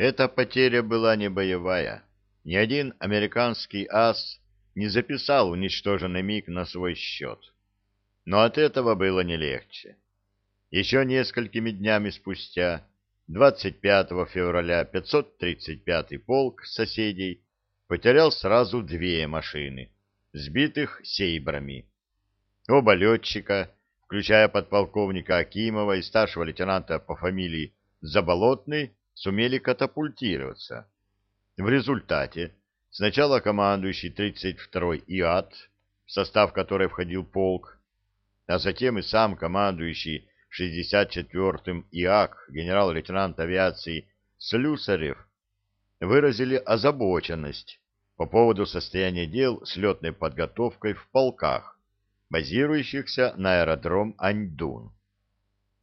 Эта потеря была не боевая. Ни один американский ас не записал уничтоженный МиГ на свой счет. Но от этого было не легче. Еще несколькими днями спустя, 25 февраля, 535-й полк соседей потерял сразу две машины, сбитых сейбрами. Оба летчика, включая подполковника Акимова и старшего лейтенанта по фамилии Заболотный, сумели катапультироваться. В результате сначала командующий 32-й ИАТ, в состав которой входил полк, а затем и сам командующий 64-м ИАК генерал-лейтенант авиации Слюсарев выразили озабоченность по поводу состояния дел с летной подготовкой в полках, базирующихся на аэродром Аньдун.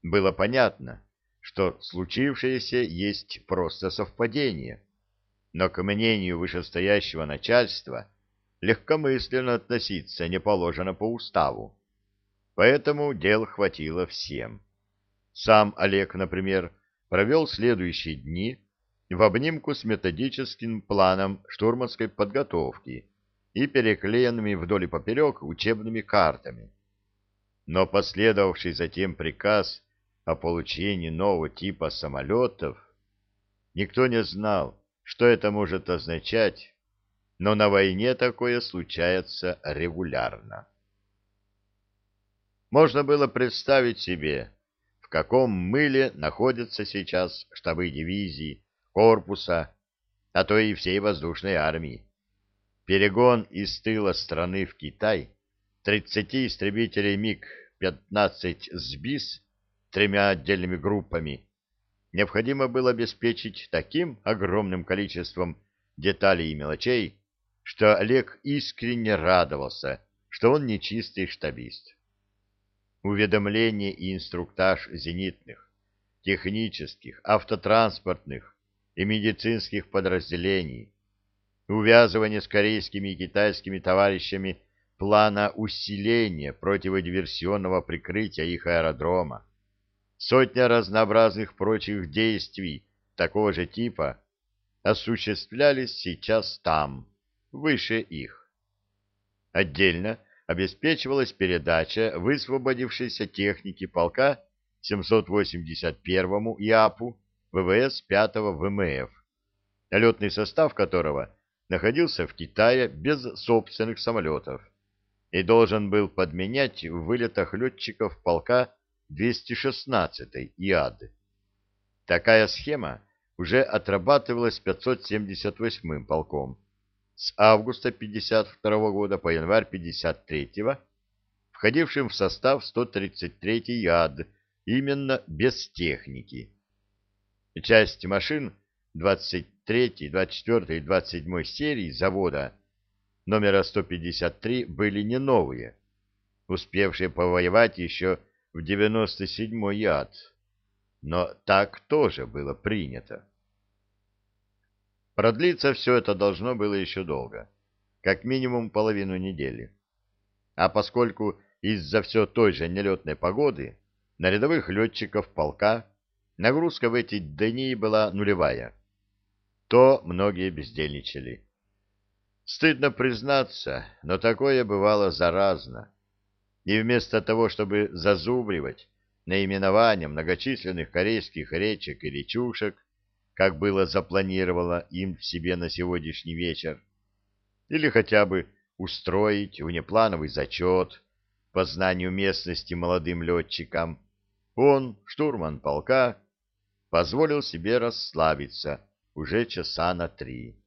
Было понятно, что случившееся есть просто совпадение, но к мнению вышестоящего начальства легкомысленно относиться не положено по уставу. Поэтому дел хватило всем. Сам Олег, например, провел следующие дни в обнимку с методическим планом штурманской подготовки и переклеенными вдоль и поперек учебными картами. Но последовавший затем приказ о получении нового типа самолетов, никто не знал, что это может означать, но на войне такое случается регулярно. Можно было представить себе, в каком мыле находятся сейчас штабы дивизии, корпуса, а то и всей воздушной армии. Перегон из тыла страны в Китай 30 истребителей МиГ-15 СБИС тремя отдельными группами необходимо было обеспечить таким огромным количеством деталей и мелочей, что Олег искренне радовался, что он не чистый штабист. Уведомление и инструктаж зенитных, технических, автотранспортных и медицинских подразделений, увязывание с корейскими и китайскими товарищами плана усиления противодиверсионного прикрытия их аэродрома, сотня разнообразных прочих действий такого же типа осуществлялись сейчас там, выше их. Отдельно обеспечивалась передача высвободившейся техники полка 781-му ИАПу ВВС 5-го ВМФ, летный состав которого находился в Китае без собственных самолетов и должен был подменять в вылетах летчиков полка 216-й ИАД. Такая схема уже отрабатывалась 578-м полком с августа 52 года по январь 53 входившим в состав 133 ЯД, именно без техники. Часть машин 23, 24 и 27 серий завода номера 153 были не новые, успевшие повоевать еще в 97 яд, но так тоже было принято. Продлиться все это должно было еще долго, как минимум половину недели. А поскольку из-за все той же нелетной погоды на рядовых летчиков полка нагрузка в эти дни была нулевая, то многие бездельничали. Стыдно признаться, но такое бывало заразно. И вместо того, чтобы зазубривать наименование многочисленных корейских речек и речушек, как было запланировано им в себе на сегодняшний вечер, или хотя бы устроить внеплановый зачет по знанию местности молодым летчикам, он, штурман полка, позволил себе расслабиться уже часа на три,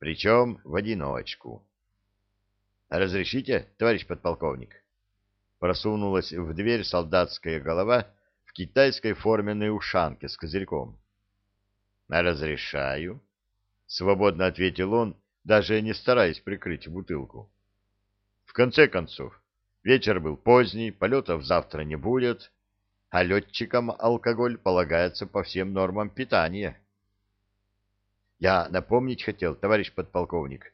причем в одиночку. «Разрешите, товарищ подполковник?» Просунулась в дверь солдатская голова в китайской форменной ушанке с козырьком. «Разрешаю», — свободно ответил он, даже не стараясь прикрыть бутылку. В конце концов, вечер был поздний, полетов завтра не будет, а летчикам алкоголь полагается по всем нормам питания. Я напомнить хотел, товарищ подполковник.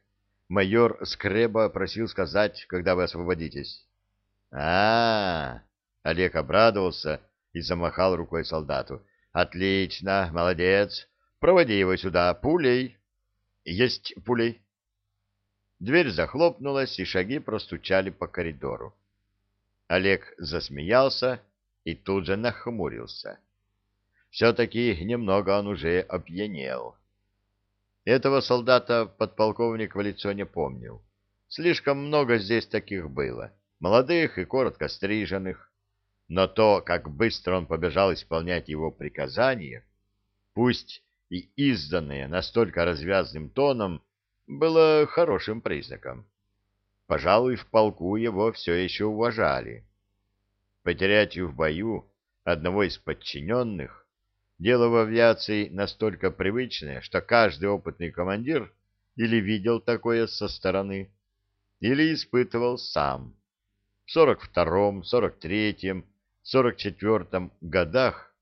Майор Скреба просил сказать, когда вы освободитесь. А, -а, -а Олег обрадовался и замахал рукой солдату. Отлично, молодец. Проводи его сюда пулей. Есть пулей. Дверь захлопнулась, и шаги простучали по коридору. Олег засмеялся и тут же нахмурился. Все-таки немного он уже опьянел. Этого солдата подполковник в лицо не помнил. Слишком много здесь таких было, молодых и коротко стриженных. Но то, как быстро он побежал исполнять его приказания, пусть и изданные настолько развязным тоном, было хорошим признаком. Пожалуй, в полку его все еще уважали. Потерять в бою одного из подчиненных Дело в авиации настолько привычное, что каждый опытный командир или видел такое со стороны, или испытывал сам. В 42-м, 43-м, 44-м годах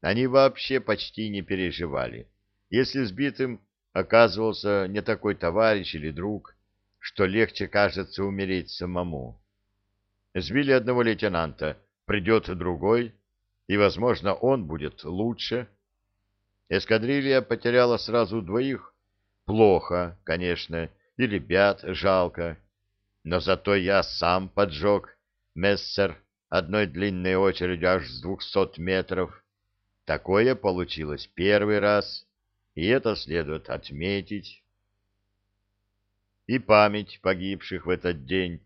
они вообще почти не переживали, если сбитым оказывался не такой товарищ или друг, что легче кажется умереть самому. Сбили одного лейтенанта, придет другой, и, возможно, он будет лучше. Эскадрилья потеряла сразу двоих. Плохо, конечно, и ребят жалко. Но зато я сам поджег Мессер одной длинной очередью аж с двухсот метров. Такое получилось первый раз, и это следует отметить. И память погибших в этот день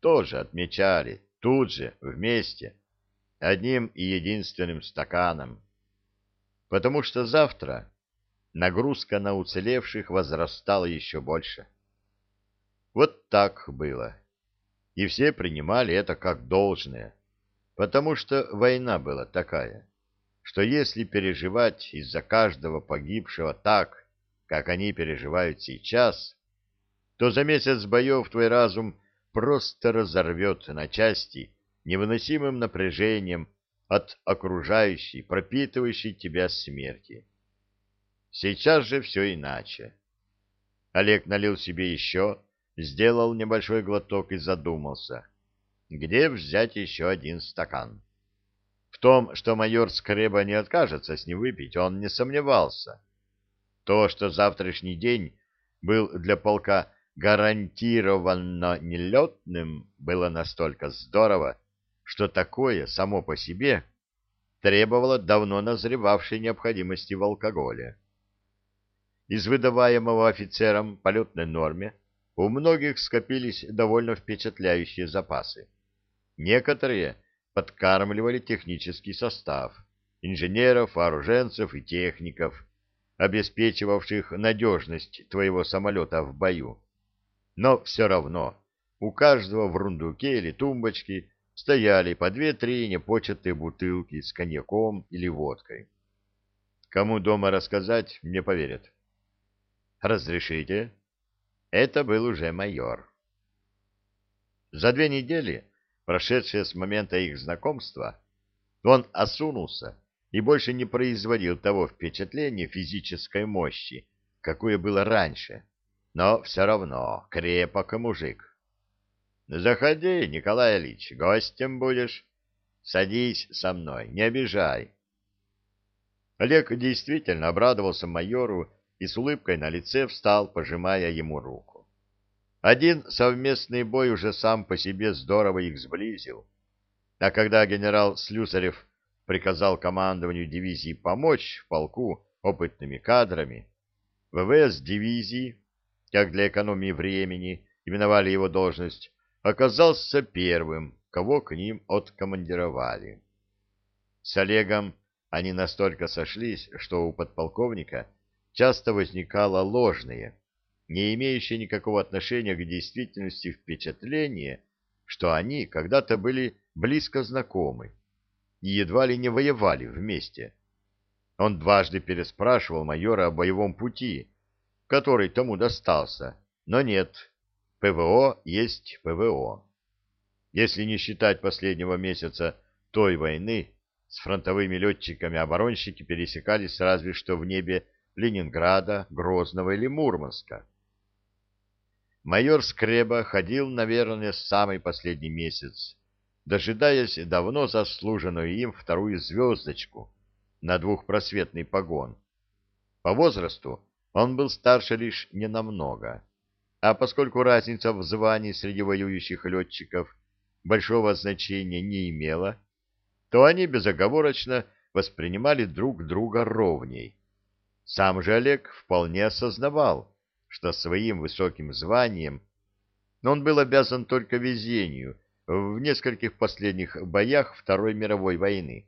тоже отмечали, тут же, вместе, одним и единственным стаканом, потому что завтра нагрузка на уцелевших возрастала еще больше. Вот так было. И все принимали это как должное, потому что война была такая, что если переживать из-за каждого погибшего так, как они переживают сейчас, то за месяц боев твой разум просто разорвет на части невыносимым напряжением от окружающей, пропитывающей тебя смерти. Сейчас же все иначе. Олег налил себе еще, сделал небольшой глоток и задумался, где взять еще один стакан. В том, что майор Скреба не откажется с ним выпить, он не сомневался. То, что завтрашний день был для полка гарантированно нелетным, было настолько здорово, что такое само по себе требовало давно назревавшей необходимости в алкоголе. Из выдаваемого офицерам полетной норме у многих скопились довольно впечатляющие запасы. Некоторые подкармливали технический состав, инженеров, вооруженцев и техников, обеспечивавших надежность твоего самолета в бою. Но все равно у каждого в рундуке или тумбочке стояли по две-три непочатые бутылки с коньяком или водкой. Кому дома рассказать, не поверят. «Разрешите?» Это был уже майор. За две недели, прошедшие с момента их знакомства, он осунулся и больше не производил того впечатления физической мощи, какое было раньше, но все равно крепок мужик. Заходи, Николай Ильич, гостем будешь. Садись со мной, не обижай. Олег действительно обрадовался майору и с улыбкой на лице встал, пожимая ему руку. Один совместный бой уже сам по себе здорово их сблизил. А когда генерал Слюсарев приказал командованию дивизии помочь полку опытными кадрами, ВВС дивизии, как для экономии времени, именовали его должность, оказался первым, кого к ним откомандировали. С Олегом они настолько сошлись, что у подполковника часто возникало ложное, не имеющее никакого отношения к действительности впечатление, что они когда-то были близко знакомы и едва ли не воевали вместе. Он дважды переспрашивал майора о боевом пути, который тому достался, но нет, ПВО есть ПВО. Если не считать последнего месяца той войны, с фронтовыми летчиками-оборонщики пересекались разве что в небе Ленинграда, Грозного или Мурманска. Майор Скреба ходил, наверное, самый последний месяц, дожидаясь давно заслуженную им вторую звездочку на двухпросветный погон. По возрасту он был старше лишь ненамного, а поскольку разница в звании среди воюющих летчиков большого значения не имела, то они безоговорочно воспринимали друг друга ровней. Сам же Олег вполне осознавал, что своим высоким званием он был обязан только везению в нескольких последних боях Второй мировой войны,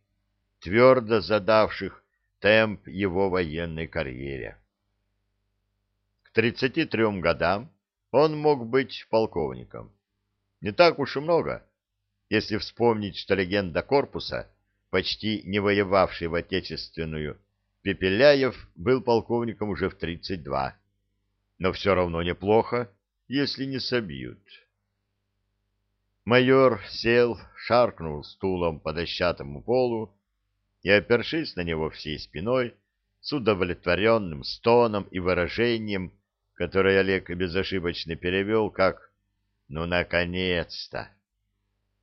твердо задавших темп его военной карьере. К 33 годам он мог быть полковником. Не так уж и много, если вспомнить, что легенда корпуса, почти не воевавший в Отечественную, Пепеляев был полковником уже в 32. Но все равно неплохо, если не собьют. Майор сел, шаркнул стулом по дощатому полу и, опершись на него всей спиной, с удовлетворенным стоном и выражением, которое Олег безошибочно перевел как «ну, наконец-то!».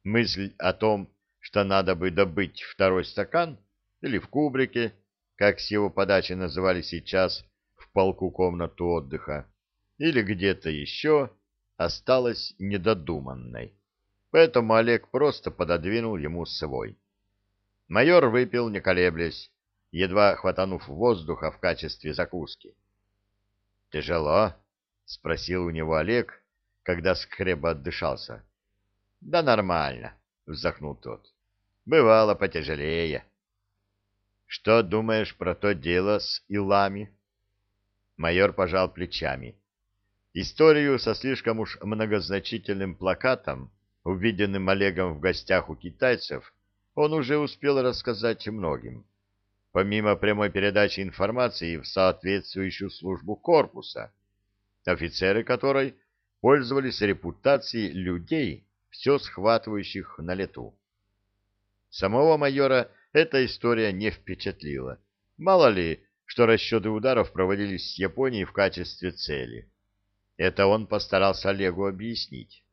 Мысль о том, что надо бы добыть второй стакан или в кубрике, как с его подачи называли сейчас в полку комнату отдыха, или где-то еще, осталась недодуманной. Поэтому Олег просто пододвинул ему свой. Майор выпил, не колеблясь, едва хватанув воздуха в качестве закуски. — Тяжело? — спросил у него Олег, когда скреба отдышался. — Да нормально, — вздохнул тот. — Бывало потяжелее. — что думаешь про то дело с Илами? Майор пожал плечами. Историю со слишком уж многозначительным плакатом, увиденным Олегом в гостях у китайцев, он уже успел рассказать многим. Помимо прямой передачи информации в соответствующую службу корпуса, офицеры которой пользовались репутацией людей, все схватывающих на лету. Самого майора эта история не впечатлила. Мало ли, что расчеты ударов проводились с Японией в качестве цели. Это он постарался Олегу объяснить.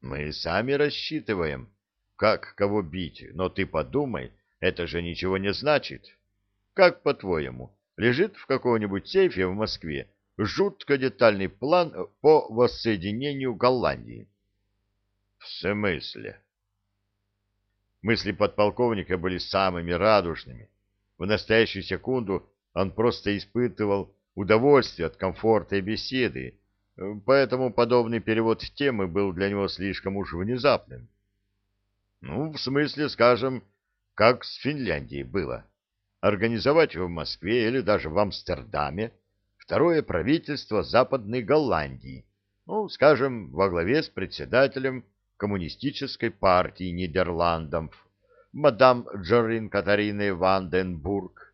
«Мы сами рассчитываем, как кого бить, но ты подумай, это же ничего не значит. Как, по-твоему, лежит в каком-нибудь сейфе в Москве жутко детальный план по воссоединению Голландии?» «В смысле?» Мысли подполковника были самыми радужными. В настоящую секунду он просто испытывал удовольствие от комфорта и беседы, поэтому подобный перевод темы был для него слишком уж внезапным. Ну, в смысле, скажем, как с Финляндией было. Организовать в Москве или даже в Амстердаме второе правительство Западной Голландии, ну, скажем, во главе с председателем коммунистической партии Нидерландов, мадам Джорин Катарины Ванденбург,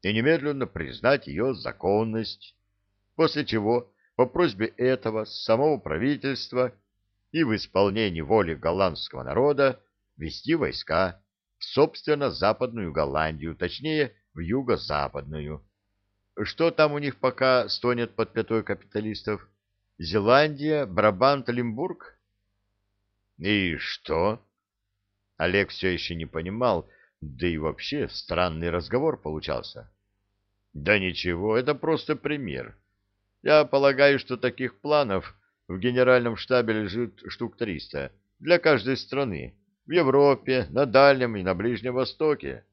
и немедленно признать ее законность, после чего по просьбе этого самого правительства и в исполнении воли голландского народа вести войска в, собственно, Западную Голландию, точнее, в Юго-Западную. Что там у них пока стонет под пятой капиталистов? Зеландия, Брабант, Лимбург? И что? Олег все еще не понимал, да и вообще странный разговор получался. Да ничего, это просто пример. Я полагаю, что таких планов в генеральном штабе лежит штук триста для каждой страны, в Европе, на Дальнем и на Ближнем Востоке.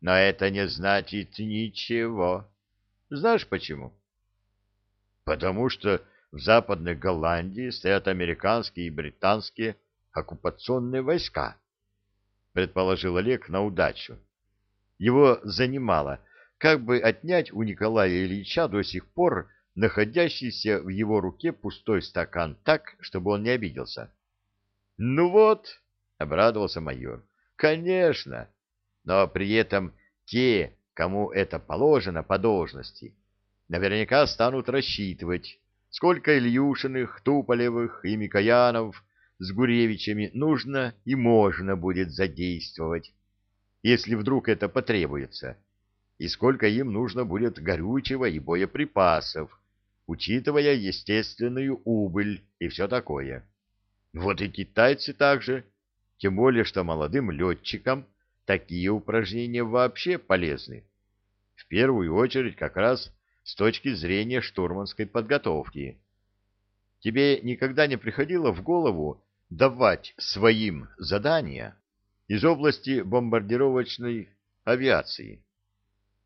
Но это не значит ничего. Знаешь почему? Потому что в Западной Голландии стоят американские и британские оккупационные войска, предположил Олег на удачу. Его занимало, как бы отнять у Николая Ильича до сих пор находящийся в его руке пустой стакан так, чтобы он не обиделся. — Ну вот, — обрадовался майор, — конечно, но при этом те, кому это положено по должности, наверняка станут рассчитывать, сколько Ильюшиных, Туполевых и Микоянов с Гуревичами нужно и можно будет задействовать, если вдруг это потребуется, и сколько им нужно будет горючего и боеприпасов, учитывая естественную убыль и все такое. Вот и китайцы также, тем более, что молодым летчикам такие упражнения вообще полезны. В первую очередь как раз с точки зрения штурманской подготовки. Тебе никогда не приходило в голову давать своим задания из области бомбардировочной авиации?